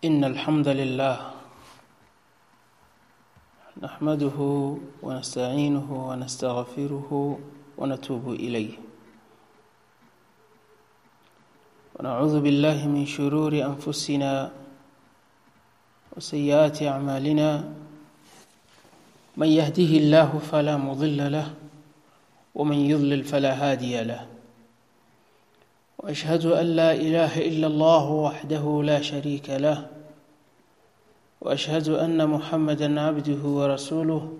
إن الحمد لله نحمده ونستعينه ونستغفره ونتوب إليه. ونعوذ بالله من شرور أنفسنا وسيئات أعمالنا. من يهده الله فلا مضل له ومن يضلل فلا هادي له. وأشهد أن لا إله إلا الله وحده لا شريك له وأشهد أن محمدا عبده ورسوله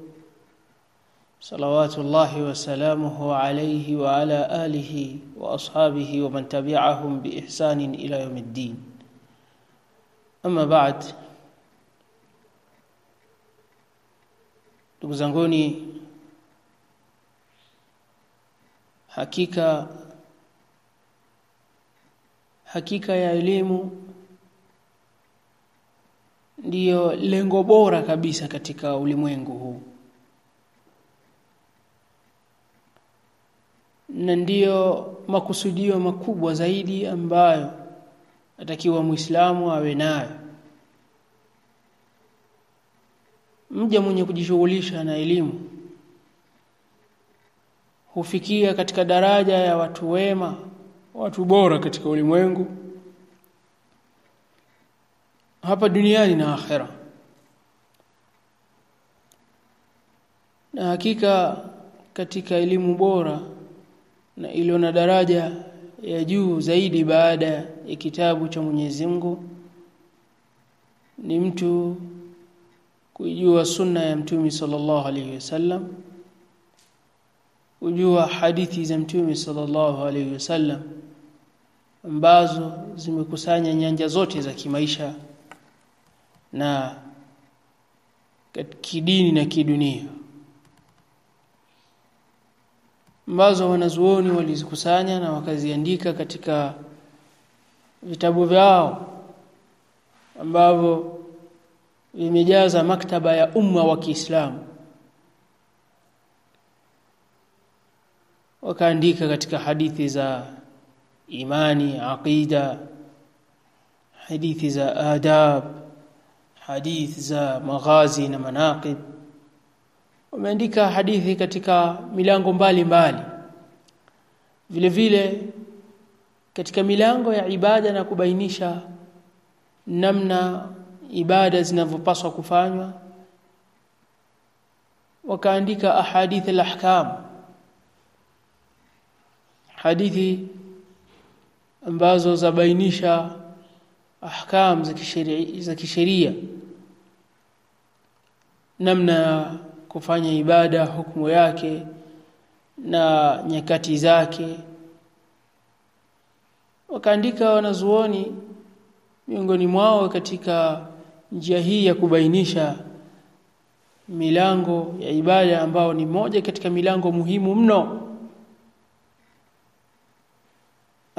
صلوات الله وسلامه عليه وعلى آله وأصحابه ومن تبعهم بإحسان إلى يوم الدين. أما بعد ndugu hakika hakika ya elimu ndiyo lengo bora kabisa katika ulimwengu huu. Na ndiyo makusudio makubwa zaidi ambayo atakiwa Muislamu awe nayo. Mja mwenye kujishughulisha na elimu hufikia katika daraja ya watu wema watu bora katika ulimwengu. Hapa duniani na akhera. Na hakika katika elimu bora na iliyo na daraja ya juu zaidi baada ya kitabu cha Mwenyezi Mungu ni mtu kujua sunna ya mtume sallallahu alaihi wasallam kujua hadithi za mtume sallallahu alaihi wasallam ambazo zimekusanya nyanja zote za kimaisha na kidini na kidunia ambazo wanazuoni walizikusanya na wakaziandika katika vitabu vyao ambavyo vimejaza maktaba ya umma wa Kiislamu. Wakaandika katika hadithi za imani aqida hadithi za adab hadithi za maghazi na manaqib wameandika hadithi katika milango mbalimbali mbali. vile vile katika milango ya ibada na kubainisha namna ibada zinavyopaswa kufanywa wakaandika ahadith al-ahkam hadithi ambazo zabainisha ahkam za kisheria za kisheria. Namna ya kufanya ibada hukumu yake na nyakati zake. Wakaandika wanazuoni miongoni mwao katika njia hii ya kubainisha milango ya ibada ambao ni moja katika milango muhimu mno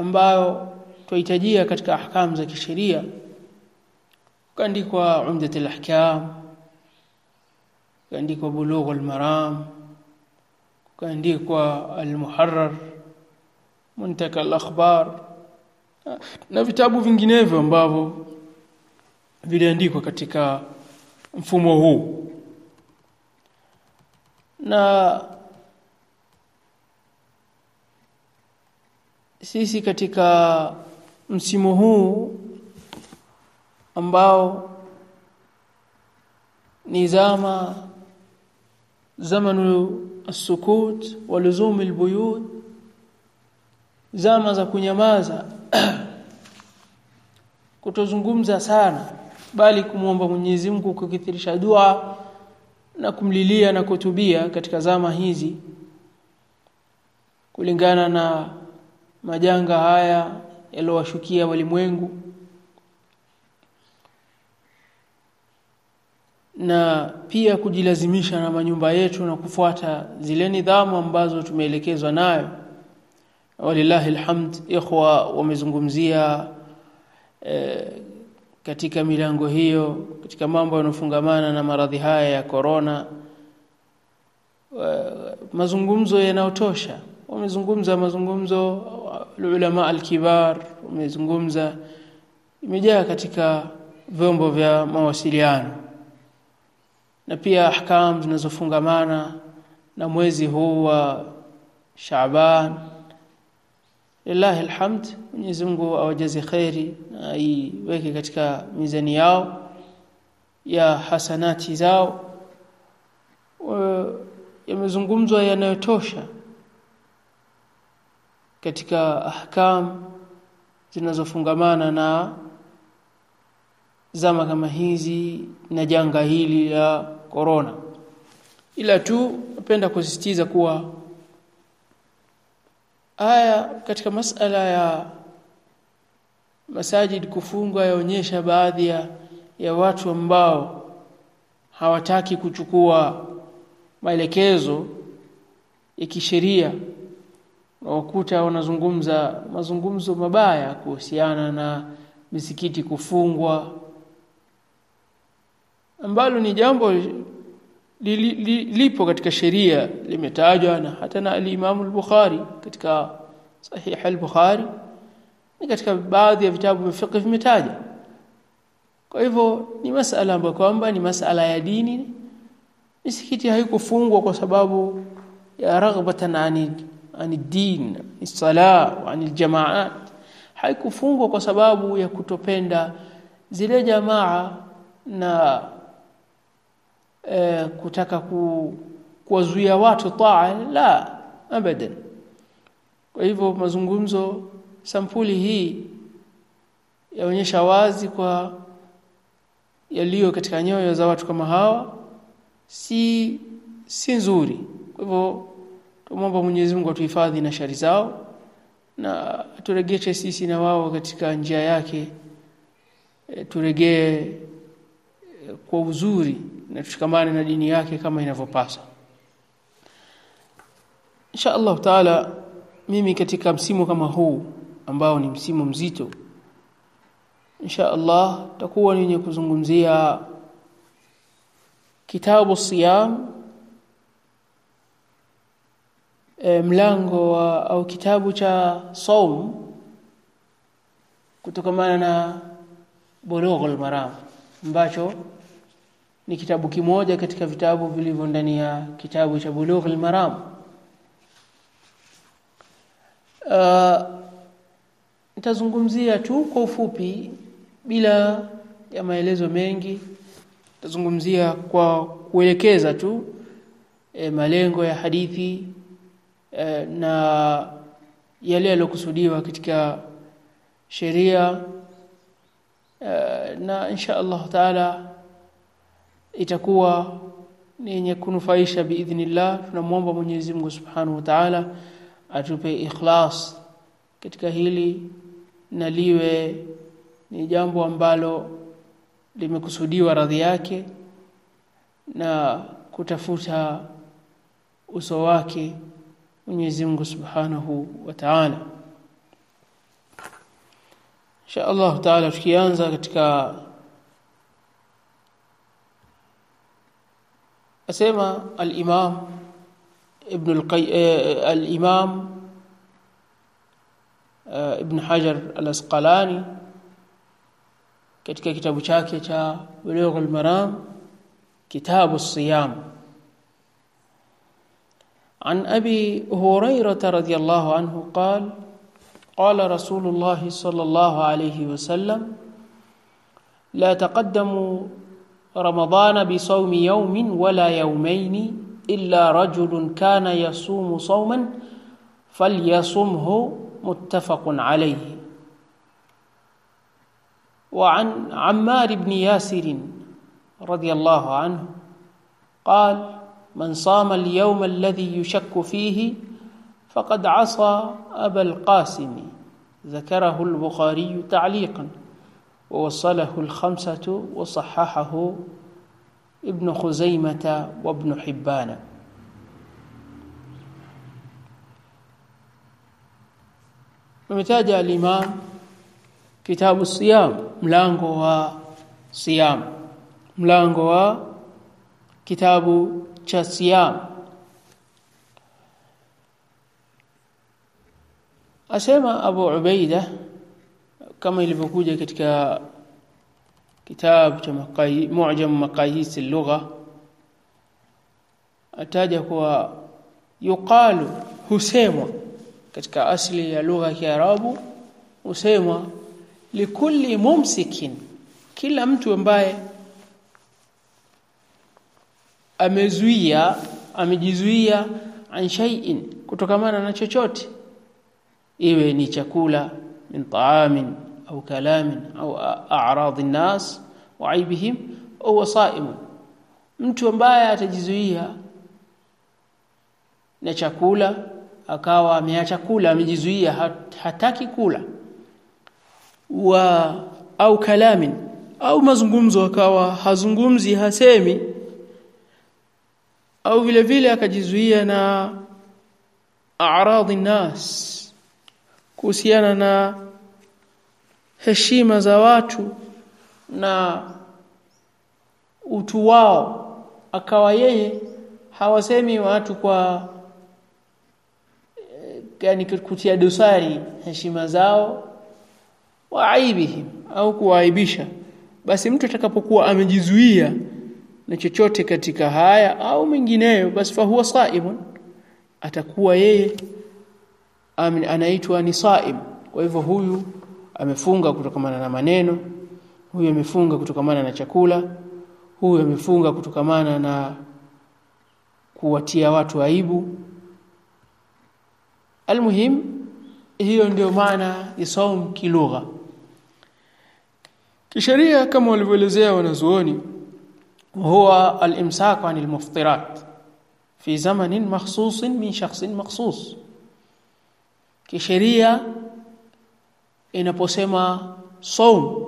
ambayo tuhitajia katika ahkamu za kisheria. Kaandikwa umdat al-ahkam kaandikwa bulugh al-maram kaandikwa al-muharrar muntaka al-akhbar na vitabu vinginevyo ambavyo viliandikwa katika mfumo huu. Na sisi katika msimu huu ambao ni zama zamanu as-sukut wa luzum al-buyut zama za kunyamaza kutozungumza sana bali kumwomba Mwenyezi Mungu kukithirisha dua na kumlilia na kutubia katika zama hizi kulingana na majanga haya yaliowashukia walimwengu. Na pia kujilazimisha na manyumba yetu na kufuata zile nidhamu ambazo tumeelekezwa nayo. Walillahi alhamd ikhwa wamezungumzia e, katika milango hiyo katika mambo yanofungamana na maradhi haya ya korona mazungumzo yanayotosha wamezungumza mazungumzo ulama alkibar wamezungumza imejaa katika vyombo vya mawasiliano. Na pia ahkam zinazofungamana na mwezi huu wa Shaaban. Lillahi alhamd Mwenyezi Mungu awajaze khairi na aiweke katika mizani yao ya hasanati zao. Yamezungumzwa yanayotosha katika ahkam zinazofungamana na zama kama hizi na janga hili la corona. Ila tu napenda kusisitiza kuwa aya katika masala ya masajid kufungwa yaonyesha baadhi ya, ya watu ambao hawataki kuchukua maelekezo ya kisheria wakuta wanazungumza mazungumzo mabaya kuhusiana na misikiti kufungwa ambalo ni jambo li, li, li, lipo katika sheria limetajwa na hata na al-Imam al-Bukhari katika sahih al-Bukhari ni katika baadhi ya vitabu vya fiqh vimetaja. Kwa hivyo ni masala ambayo kwamba ni masala ya dini. Misikiti haikufungwa kwa sababu ya raghbatan ani ani din sala wa ani jamaat. Haikufungwa kwa sababu ya kutopenda zile jamaa na e, kutaka ku, kuwazuia watu taa. La abadan. Kwa hivyo mazungumzo sampuli hii yaonyesha wazi kwa yaliyo katika nyoyo za watu kama hawa si si nzuri. Kwa hivyo tumomba Mwenyezi Mungu atuhifadhi na shari zao na turegeshe sisi na wao katika njia yake. E, turegee kwa uzuri na tushikamane na dini yake kama inavyopasa Insha Allah Taala mimi katika msimu kama huu ambao ni msimu mzito Insha Allah takuwa ni kuzungumzia kitabu siyam e, mlango wa au kitabu cha saum kutokamana na Bulughul Maram ambacho ni kitabu kimoja katika vitabu vilivyo ndani ya kitabu cha Bulughul Maram. Uh, nitazungumzia tu kwa ufupi bila ya maelezo mengi. Nitazungumzia kwa kuelekeza tu e, malengo ya hadithi e, na yale yaliyokusudiwa katika sheria e, na insha Allah taala itakuwa ni yenye kunufaisha biidhnillah. Tunamwomba Mwenyezi Mungu Subhanahu wa Ta'ala atupe ikhlas katika hili na liwe ni jambo ambalo limekusudiwa radhi yake na kutafuta uso wake Mwenyezi Mungu Subhanahu wa Ta'ala Insha Allah Ta'ala tukianza katika asema al-Imam Ibn al-Imam Ibn Hajar al-Asqalani katika kitabu chake cha Bulugh al-Maram kitabu siyam عن أبي هريرة رضي الله عنه قال قال رسول الله صلى الله عليه وسلم لا تقدموا رمضان بصوم يوم ولا يومين إلا رجل كان يصوم صوما فليصمه متفق عليه. وعن عمار بن ياسر رضي الله عنه قال من صام اليوم الذي يشك فيه فقد عصى أبا القاسم. ذكره البخاري تعليقا. ووصله الخمسة وصححه ابن خزيمة وابن حبان. ومتاج الإمام mlango wa siyam mlango wa kitabu cha siyam. Asema Abu Ubaida kama ilivyokuja katika kitabu cha mu'jam maqayis al-lugha ataja kuwa yuqalu husema katika asili ya lugha ya Kiarabu husemwa likulli mumsikin kila mtu ambaye amezuia amejizuia an shay'in kutokamana na chochote. Iwe ni chakula min taamin au kalamin au a'radhi nas wa aibihim au sa'im mtu ambaye atajizuia na chakula akawa ameacha kula amejizuia hat, hataki kula wa au kalamin au mazungumzo akawa hazungumzi hasemi au vile vile akajizuia na a'radhi nas kuhusiana na heshima za watu na utu wao. Akawa yeye hawasemi watu kwa yani kutia dosari heshima zao wa aibihim au kuaibisha basi mtu atakapokuwa amejizuia na chochote katika haya au mengineyo basi fa huwa saimun atakuwa yeye anaitwa ni saim. Kwa hivyo huyu amefunga kutokamana na maneno huyu amefunga kutokamana na chakula huyu amefunga kutokamana na kuwatia watu aibu. Almuhim hiyo ndio maana ya saum kilugha. Kisheria kama walivyoelezea wanazuoni huwa al-imsak 'anil muftirat fi zamanin makhsus min shakhsin makhsus kisheria inaposema saum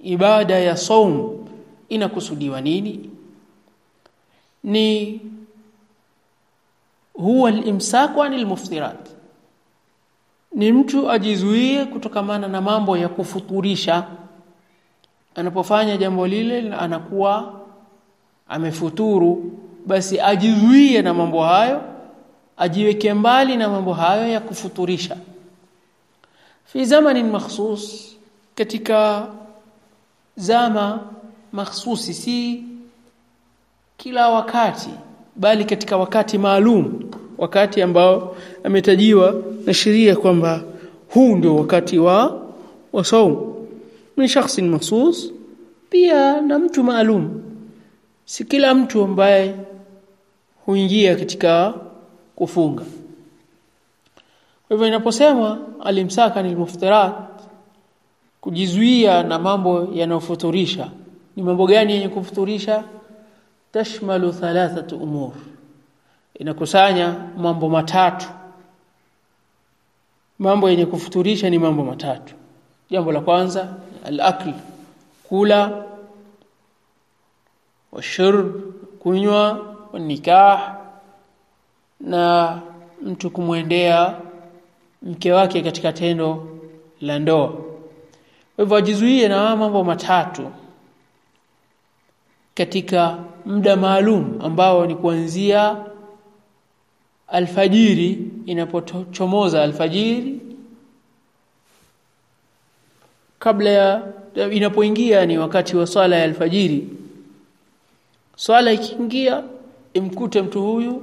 ibada ya saum inakusudiwa nini? Ni huwa al-imsaku anil muftirat. Ni mtu ajizuie kutokamana na mambo ya kufuturisha. Anapofanya jambo lile anakuwa amefuturu basi ajizuie na mambo hayo ajiweke mbali na mambo hayo ya kufuturisha. Fi zamanin makhsus katika zama makhsusi si kila wakati bali katika wakati maalum wakati ambao ametajiwa na sheria kwamba huu ndio wakati wa wa min shakhsin makhsus pia na mtu maalum si kila mtu ambaye huingia katika kufunga. Kwa hivyo inaposema alimsaka ni muftirat kujizuia na mambo yanayofuturisha. Ni mambo gani yenye kufuturisha? Tashmalu thalathatu umur. Inakusanya mambo matatu. Mambo yenye kufuturisha ni mambo matatu. Jambo la kwanza al-akl kula washurb kunywa nikah na mtu kumwendea mke wake katika tendo la ndoa. Kwa hivyo ajizuie na mambo matatu katika muda maalum ambao ni kuanzia alfajiri inapochomoza alfajiri kabla ya inapoingia ni wakati wa swala ya alfajiri swala ikiingia imkute mtu huyu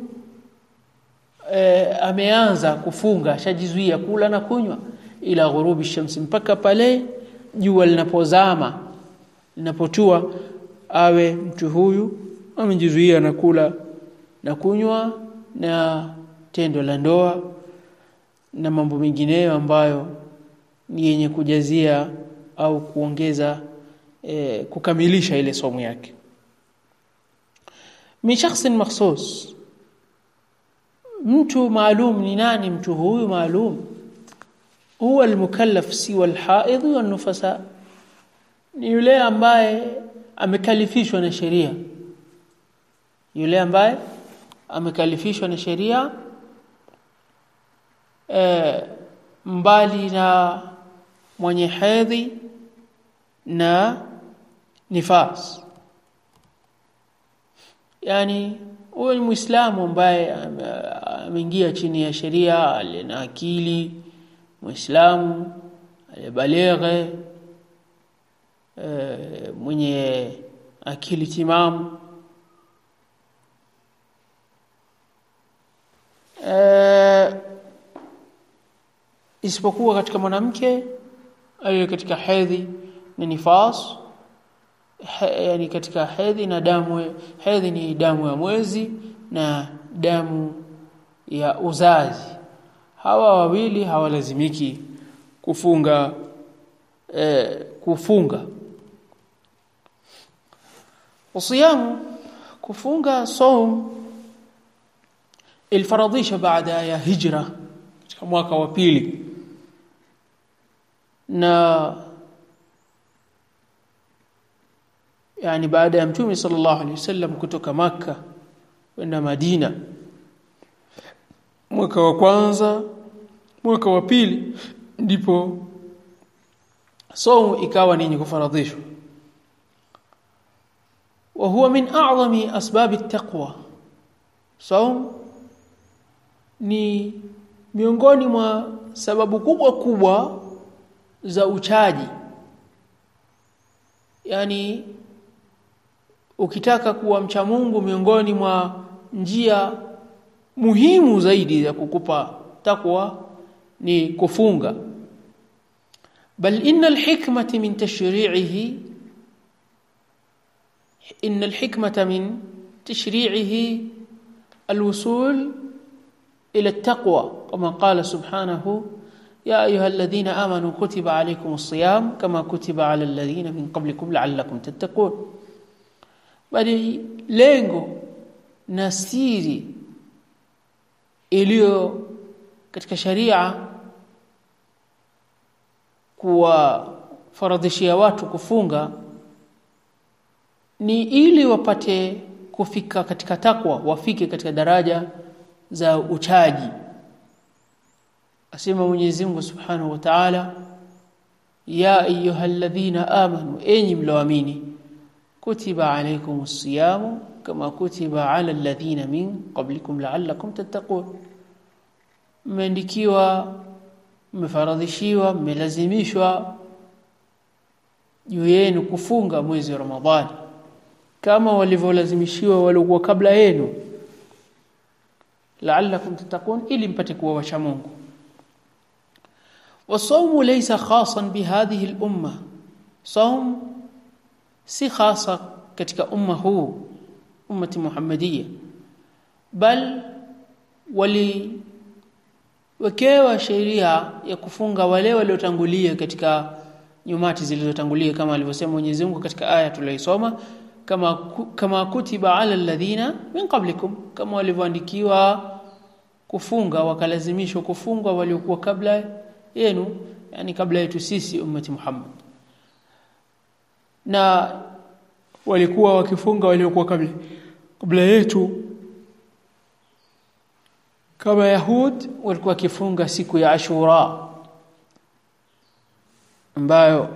e, ameanza kufunga shajizuia kula na kunywa ila ghurubi shamsi mpaka pale jua linapozama linapotua awe mtu huyu amejizuia na kula na kunywa na tendo la ndoa na mambo mengineyo ambayo ni yenye kujazia au kuongeza e, kukamilisha ile somo yake min shakhsin makhsus. Mtu maalum ni nani mtu huyu maalum? Huwa almukallaf siwa alhaidh wa nufasa ni yule ambaye amekalifishwa na sheria. Yule ambaye amekalifishwa na sheria e, mbali na mwenye hedhi na nifas yani huyo ni muislamu ambaye ameingia chini ya sheria alina akili muislamu alibalighe e, mwenye akili timamu. E, isipokuwa katika mwanamke aliye katika hedhi na nifas he, yani katika hedhi na damu hedhi ni damu ya mwezi na damu ya uzazi. Hawa wawili hawalazimiki kufunga eh, kufunga. Usiyamu kufunga saum ilfaradhisha baada ya hijra katika mwaka wa pili. Na yani baada ya mtume sallallahu alaihi wasallam kutoka maka kwenda Madina. Mwaka wa kwanza mwaka wa pili ndipo saumu ikawa ni kufaradhishwa. Wa huwa min a'zami asbab at-taqwa ni miongoni mwa sababu kubwa kubwa za uchaji. Yani ukitaka kuwa mcha Mungu miongoni mwa njia muhimu zaidi ya kukupa takwa ni kufunga bal inna alhikmata min tashri'ihi inna alhikmata min tashri'ihi alwusul ila التقوى كما قال سبحانه يا ايها الذين امنوا كتب عليكم الصيام كما كتب على الذين من قبلكم لعلكم تتقون bali lengo na siri iliyo katika sharia kuwafaradhishia watu kufunga ni ili wapate kufika katika takwa wafike katika daraja za uchaji. Asema Mwenyezi Mungu Subhanahu wa Ta'ala ya ayyuhalladhina amanu enyi mloamini كتب عليكم الصيام كما كتب على الذين من قبلكم لعلكم تتقون. مندكيوا مفرضشيوا ملزميشوا يوين كفونغا موزي رمضان. كما ولفوا لزميشيوا ولقوا قبل ينو. لعلكم تتقون إلي مبتكوا وشمونغ والصوم ليس خاصا بهذه الأمة. صوم si hasa katika umma huu ummati muhammadia bal wali wakewa sheria ya kufunga wale waliotangulia katika nyumati zilizotangulia kama alivyosema Mwenyezi Mungu katika aya tuliyoisoma kama kama kutiba ala alladhina min qablikum kama walivyoandikiwa kufunga wakalazimishwa kufunga waliokuwa kabla yenu yani kabla yetu sisi ummati Muhammad na walikuwa wakifunga waliokuwa kabla kabla yetu. Kama Yahud walikuwa wakifunga siku ya Ashura ambayo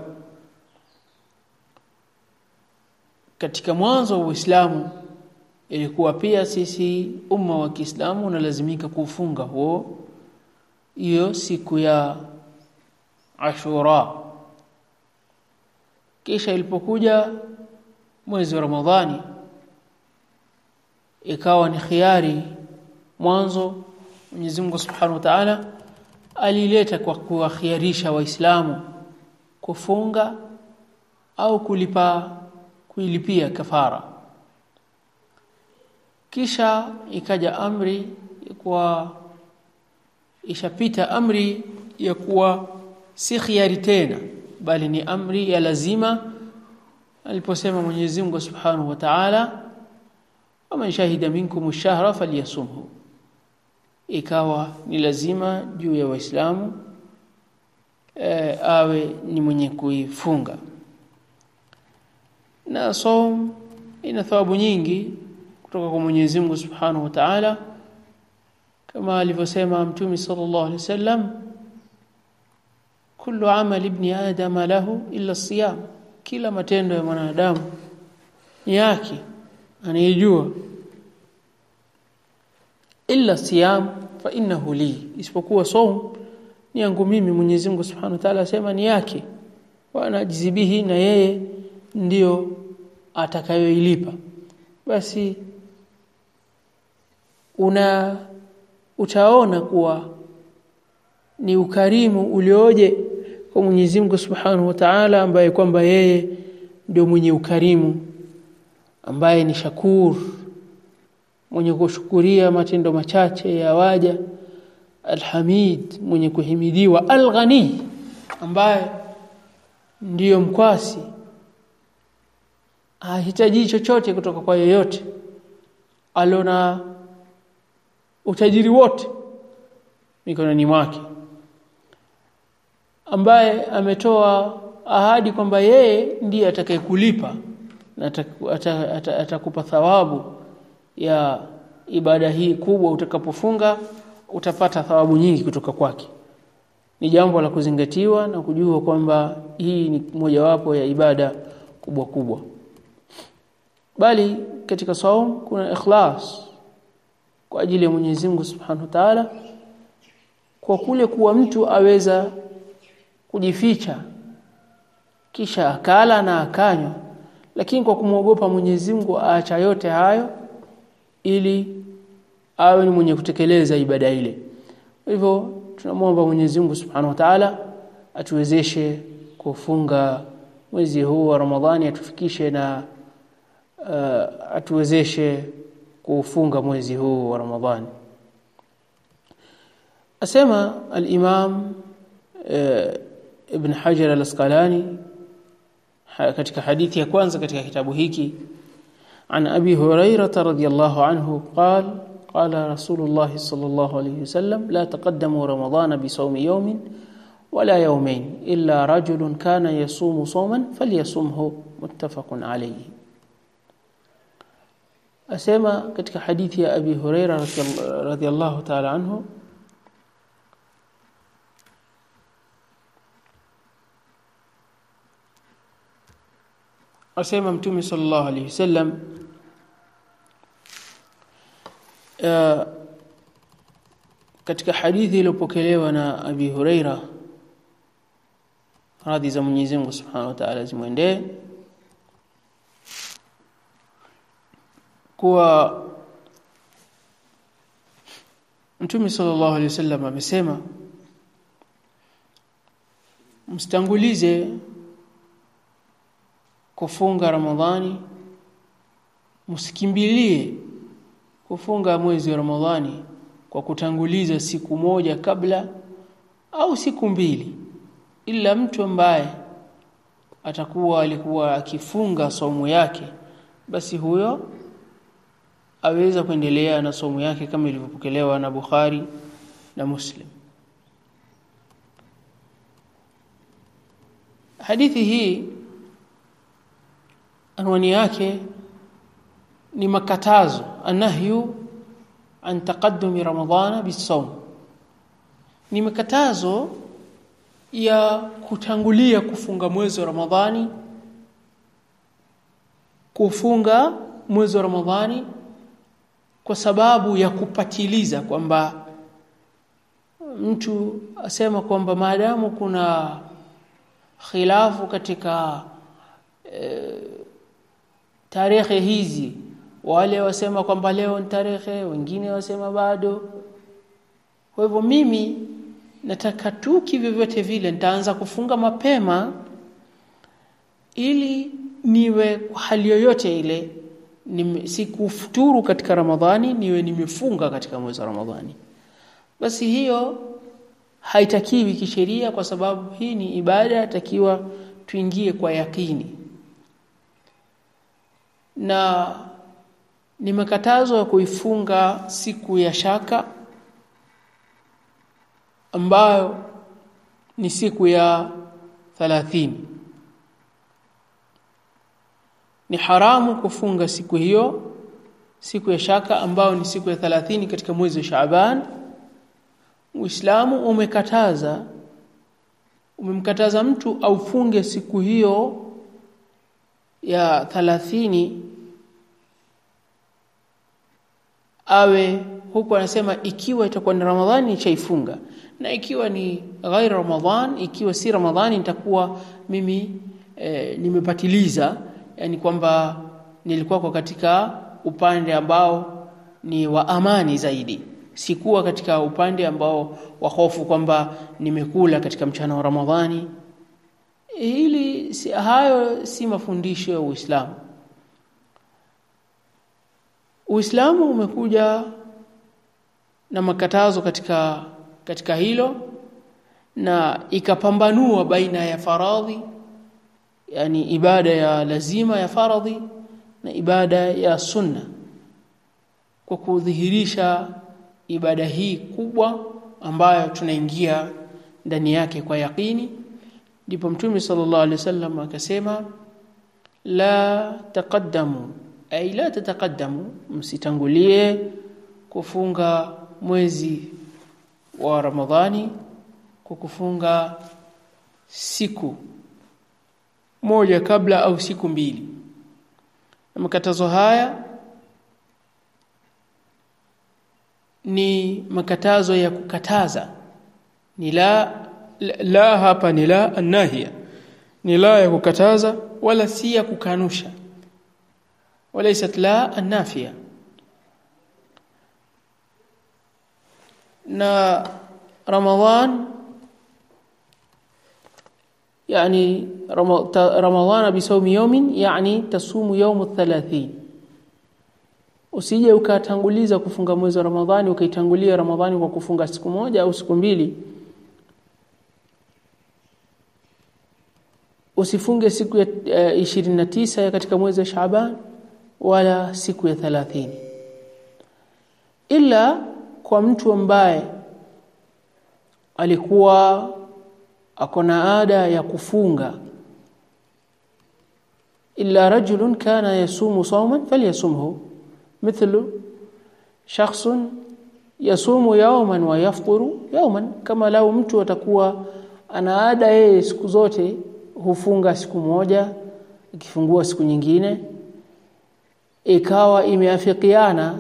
katika mwanzo wa Uislamu ilikuwa pia sisi umma wa Kiislamu unalazimika kufunga huo hiyo siku ya Ashura kisha ilipokuja mwezi wa Ramadhani ikawa ni khiari mwanzo Mwenyezi Mungu Subhanahu wa Ta'ala alileta kwa kuwakhiarisha waislamu kufunga au kulipa kuilipia kafara. Kisha ikaja amri kwa ishapita amri ya kuwa si khiari tena bali ni amri ya lazima aliposema Mwenyezi Mungu Subhanahu wa Ta'ala waman shahida minkum ash-shahra falyasumhu. Ikawa ni lazima juu ya waislamu e, awe ni mwenye kuifunga. Na som ina thawabu nyingi kutoka kwa Mwenyezi Mungu Subhanahu wa Ta'ala. Kama alivyosema Mtume sallallahu alaihi wasallam kullu amali ibni adama lahu illa siyam. Kila matendo ya mwanadamu yake anayejua illa siyam fa innahu li. Isipokuwa saum ni yangu mimi Mwenyezi Mungu Subhanahu wa Ta'ala asema ni yake. Wa jizibihi na yeye ndiyo atakayoilipa. Basi una utaona kuwa ni ukarimu ulioje kwa Mwenyezi Mungu Subhanahu wa Ta'ala ambaye kwamba yeye ndio mwenye ukarimu ambaye ni shakur mwenye kushukuria matendo machache ya waja alhamid mwenye kuhimidiwa alghani ambaye ndiyo mkwasi. Ahitaji chochote kutoka kwa yeyote. Alona utajiri wote mikononi mwake ambaye ametoa ahadi kwamba yeye ndiye atakayekulipa na atakupa thawabu ya ibada hii kubwa. Utakapofunga utapata thawabu nyingi kutoka kwake. Ni jambo la kuzingatiwa na kujua kwamba hii ni mojawapo ya ibada kubwa kubwa. Bali katika saum kuna ikhlas kwa ajili ya Mwenyezi Mungu Subhanahu wa Ta'ala kwa kule kuwa mtu aweza kujificha kisha akala na akanywa. Lakini kwa kumwogopa Mwenyezi Mungu aacha yote hayo ili awe ni mwenye kutekeleza ibada ile. Hivyo tunamwomba Mwenyezi Mungu Subhanahu wa Ta'ala atuwezeshe kufunga mwezi huu wa Ramadhani atufikishe na uh, atuwezeshe kufunga mwezi huu wa Ramadhani. Asema al-Imam uh, Ibn Hajar al-Asqalani katika hadithi ya kwanza katika kitabu hiki عن أبي هريرة رضي الله عنه قال قال رسول الله صلى الله عليه وسلم لا تقدموا رمضان بصوم يوم ولا يومين إلا رجل كان يصوم صوما فليصومه متفق عليه أسمى كتك حديث يا أبي هريرة asema mtume sallallahu alaihi wasallam uh, katika hadithi iliyopokelewa na Abi Huraira radhi za Mwenyezi Mungu Subhanahu wa Ta'ala zimwendee kuwa Mtume sallallahu alaihi wasallam amesema mstangulize kufunga Ramadhani msikimbilie kufunga mwezi wa Ramadhani kwa kutanguliza siku moja kabla au siku mbili ila mtu ambaye atakuwa alikuwa akifunga somo yake basi huyo aweza kuendelea na somo yake kama ilivyopokelewa na Bukhari na Muslim. Hadithi hii anwani yake ni makatazo anahyu an taqaddumi ramadhana bisawm ni makatazo ya kutangulia kufunga mwezi wa ramadhani kufunga mwezi wa ramadhani kwa sababu ya kupatiliza kwamba mtu asema kwamba maadamu kuna khilafu katika e, tarehe hizi. Wale wasema kwamba leo ni tarehe wengine wasema bado. Kwa hivyo mimi nataka tu kivyovyote vile nitaanza kufunga mapema ili niwe hali yoyote ile sikufuturu katika Ramadhani niwe nimefunga katika mwezi wa Ramadhani. Basi hiyo haitakiwi kisheria kwa sababu hii ni ibada takiwa tuingie kwa yakini na ni makatazo ya kuifunga siku ya shaka ambayo ni siku ya 30 ni haramu kufunga siku hiyo siku ya shaka ambayo ni siku ya 30 katika mwezi wa Shaaban. Uislamu umekataza umemkataza mtu aufunge siku hiyo ya 30 awe huku anasema ikiwa itakuwa ni Ramadhani chaifunga na ikiwa ni ghairi ramadhan ikiwa si ramadhani nitakuwa mimi e, nimepatiliza. Yani kwamba nilikuwa kwa katika upande ambao ni wa amani zaidi. Sikuwa katika upande ambao wa hofu kwamba nimekula katika mchana wa ramadhani hili si, hayo si mafundisho ya Uislamu. Uislamu umekuja na makatazo katika katika hilo na ikapambanua baina ya faradhi yani ibada ya lazima ya faradhi na ibada ya sunna kwa kudhihirisha ibada hii kubwa ambayo tunaingia ndani yake kwa yakini ndipo mtume sallallahu alaihi wasallam akasema la taqaddamu ay la tataqaddamu msitangulie kufunga mwezi wa Ramadhani kwa kufunga siku moja kabla au siku mbili. Makatazo haya ni makatazo ya kukataza ni la la, la hapa ni la annahia ni la ya kukataza wala si ya kukanusha walaysat la annafia na ramadhan يعني رمضان بصوم يوم يعني تصوم يوم الثلاثين usije ukatanguliza kufunga mwezi wa Ramadhani ukaitangulia Ramadhani kwa kufunga siku moja au siku mbili usifunge siku ya uh, 29 ya katika mwezi wa Shaaban wala siku ya 30 ila kwa mtu ambaye alikuwa akona ada ya kufunga illa rajulun kana yasumu sawman falyasumhu mithlu shakhsun yasumu yawman wa yafturu yawman kama lao mtu atakuwa ana ada yeye siku zote hufunga siku moja akifungua siku nyingine ikawa imeafikiana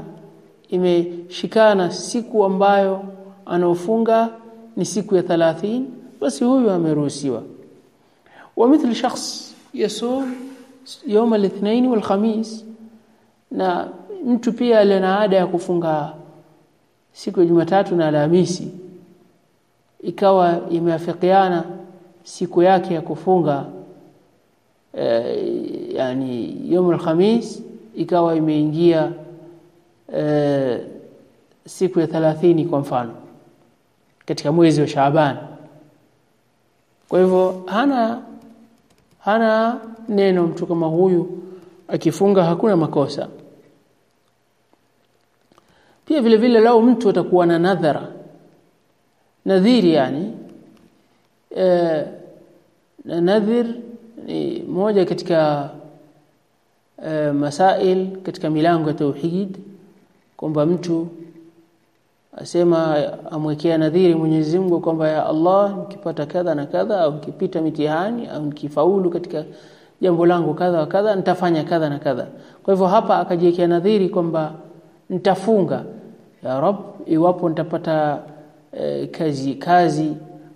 imeshikana siku ambayo anaofunga ni siku ya 30 basi huyu ameruhusiwa wa mithli shakhs yasum يوم الاثنين والخميس na mtu pia alina ada ya kufunga siku ya Jumatatu na Alhamisi ikawa imeafikiana siku yake ya kufunga eh yani yom alhamis ikawa imeingia eh, siku ya 30 kwa mfano katika mwezi wa Shaaban. Kwa hivyo hana hana neno mtu kama huyu akifunga hakuna makosa. Pia vile vile lao mtu atakuwa na nadhara nadhiri yani e, na nadhir ni moja katika e, masail katika milango ya tauhid kwamba mtu asema amwekea nadhiri Mwenyezi Mungu kwamba ya Allah nikipata kadha na kadha au nikipita mitihani au nikifaulu katika jambo langu kadha wa kadha nitafanya kadha na kadha. Kwa hivyo hapa akajiwekea nadhiri kwamba nitafunga. Ya rab iwapo nitapata e, kazi kazi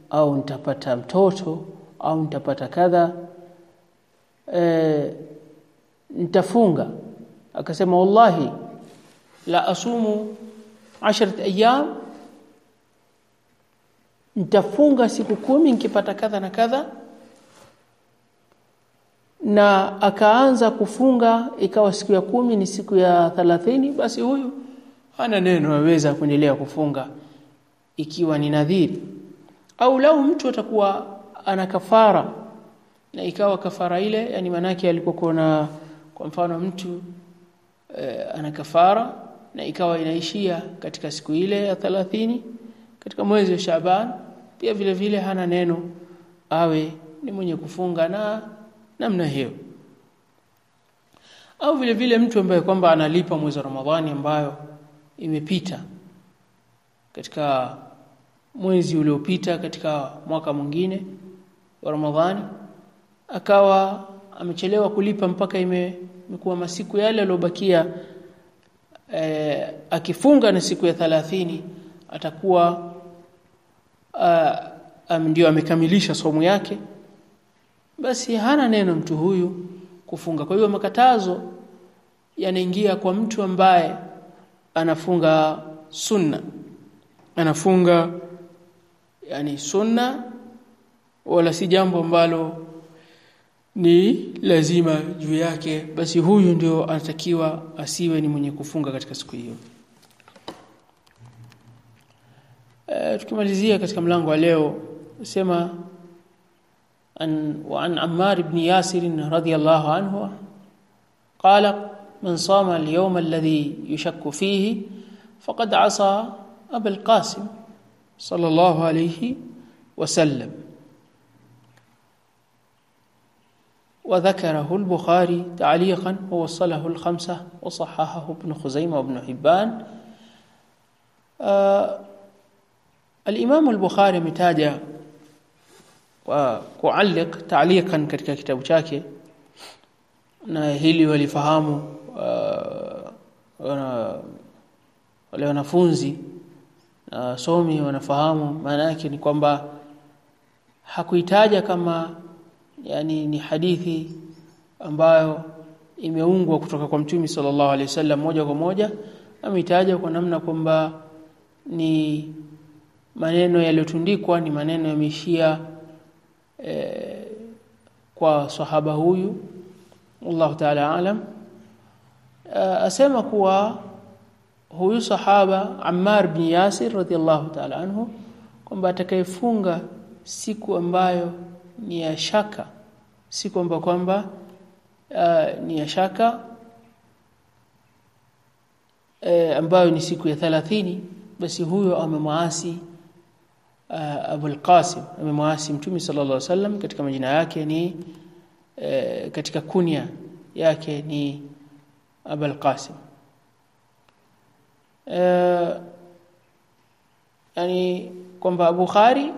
au nitapata mtoto au nitapata kadha e, nitafunga. Akasema wallahi la asumu 10 ayyam nitafunga siku kumi nikipata kadha na kadha. Na akaanza kufunga ikawa siku ya kumi ni siku ya thalathini basi huyu hana neno aweza kuendelea kufunga ikiwa ni nadhiri au lau mtu atakuwa ana kafara. Na ikawa kafara ile yani manake alipokuwa na kwa mfano mtu e, ana kafara na ikawa inaishia katika siku ile ya thalathini katika mwezi wa Shaaban pia vile vile hana neno awe ni mwenye kufunga na namna hiyo. Au vile vile mtu ambaye kwamba analipa mwezi wa Ramadhani ambayo imepita katika mwezi uliopita katika mwaka mwingine wa Ramadhani akawa amechelewa kulipa mpaka ime, imekuwa masiku yale aliyobakia e, akifunga na siku ya thalathini atakuwa ndio amekamilisha somo yake. Basi hana neno mtu huyu kufunga. Kwa hiyo makatazo yanaingia kwa mtu ambaye anafunga sunna anafunga yani sunna wala si jambo ambalo ni lazima juu yake basi huyu ndio anatakiwa asiwe ni mwenye kufunga katika siku hiyo. E, tukimalizia katika mlango wa leo sema an wa an Ammar ibn Yasir radhiyallahu anhu qala man sama al-yawm alladhi yushakku fihi faqad asa Aba al-Qasim sallallahu alayhi wasallam وذكره البخاري تعليقا ووصله الخمسة وصححه ابن خزيمة وابن حبان. آه الإمام البخاري متاجة وكعلق تعليقا katika kitabu chake na hili walifahamu wanafunzi na somi wanafahamu maana yake ni kwamba hakuitaja kama yani ni hadithi ambayo imeungwa kutoka kwa mtume sallallahu alaihi wasallam moja kwa moja ameitaja kwa namna kwamba ni maneno yaliyotundikwa ni maneno yameishia e, kwa sahaba huyu Allah ta'ala alam. Uh, asema kuwa huyu sahaba Ammar bin Yasir radhiallahu ta'ala anhu kwamba atakayefunga siku ambayo ni ya shaka siku ambayo kwamba uh, ni ya shaka e, ambayo ni siku ya 30 basi huyo amemwasi uh, Abul Qasim amemwasi Mtume sallallahu alaihi wasallam katika majina yake ni e, katika kunya yake ni Abul Qasim e, yani kwamba Bukhari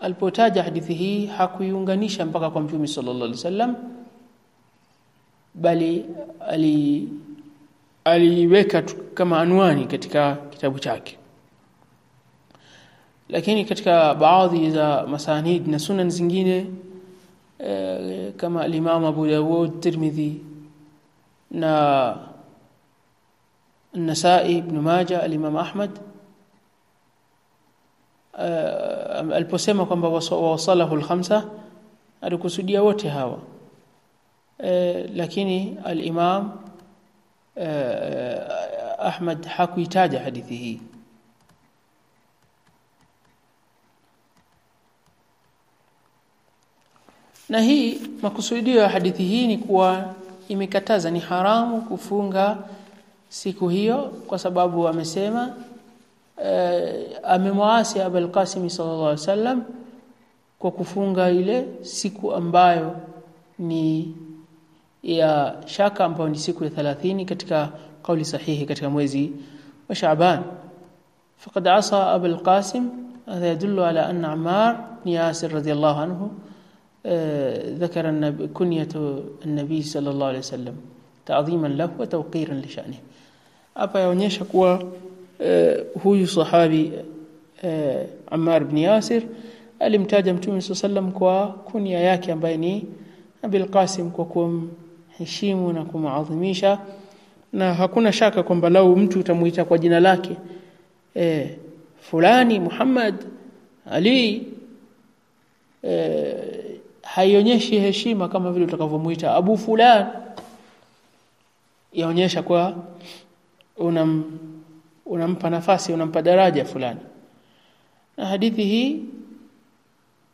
alipotaja hadithi hii hakuiunganisha mpaka kwa Mtume sallallahu alaihi wasallam bali ali aliweka kama anwani katika kitabu chake. Lakini katika baadhi za masanid na sunan zingine e, kama al-Imam Abu Dawud Tirmidhi na An-Nasa'i Ibn Majah al-Imam Ahmad uh, aliposema kwamba wasalahu al-khamsa alikusudia wote hawa. Uh, lakini al-Imam uh, Ahmad hakuitaja hadithi hii. Na hii makusudio ya hadithi hii ni kuwa imekataza ni haramu kufunga siku hiyo kwa sababu amesema uh, amemwasi Abul Qasim sallallahu alaihi wasallam kwa kufunga ile siku ambayo ni ya shaka ambayo ni siku ya 30 katika kauli sahihi katika mwezi wa Shaaban faqad asa Abul Qasim هذا يدل على أن عمار بن ياسر رضي الله عنه ذكر كنية النبي صلى الله عليه وسلم ta'dhiman lahu wa tawqiran li sha'nihi hapa yaonyesha kuwa uh, huyu sahabi uh, Ammar ibn Yasir alimtaja Mtume sallam kwa kunia yake ambaye ni Abil Qasim kwa kumheshimu na kumuadhimisha na hakuna shaka kwamba lau mtu utamuita kwa jina lake e, fulani Muhammad Ali e, haionyeshi heshima kama vile utakavyomuita Abu fulani yaonyesha kwa unam unampa nafasi unampa daraja fulani. Na hadithi hii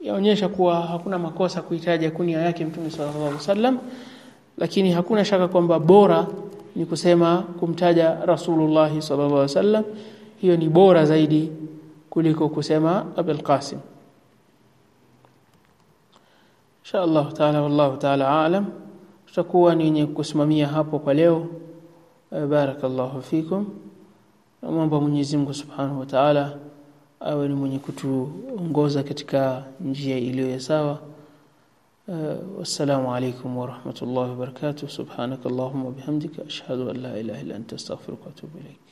yaonyesha kuwa hakuna makosa kuitaja kunia yake Mtume sallallahu alaihi wasallam lakini hakuna shaka kwamba bora ni kusema kumtaja Rasulullah sallallahu alaihi wasallam. Hiyo ni bora zaidi kuliko kusema Abul Qasim. Insha Allah taala wallahu taala alam tutakuwa ni wenye kusimamia hapo kwa leo. Barakallahu fikum. Naomba Mwenyezi Mungu Subhanahu wa Ta'ala awe ni mwenye kutuongoza katika njia iliyo sawa. Wassalamu alaykum wa rahmatullahi wa barakatuh. Subhanakallahumma bihamdika ashhadu an la ilaha illa anta astaghfiruka wa atubu ilayk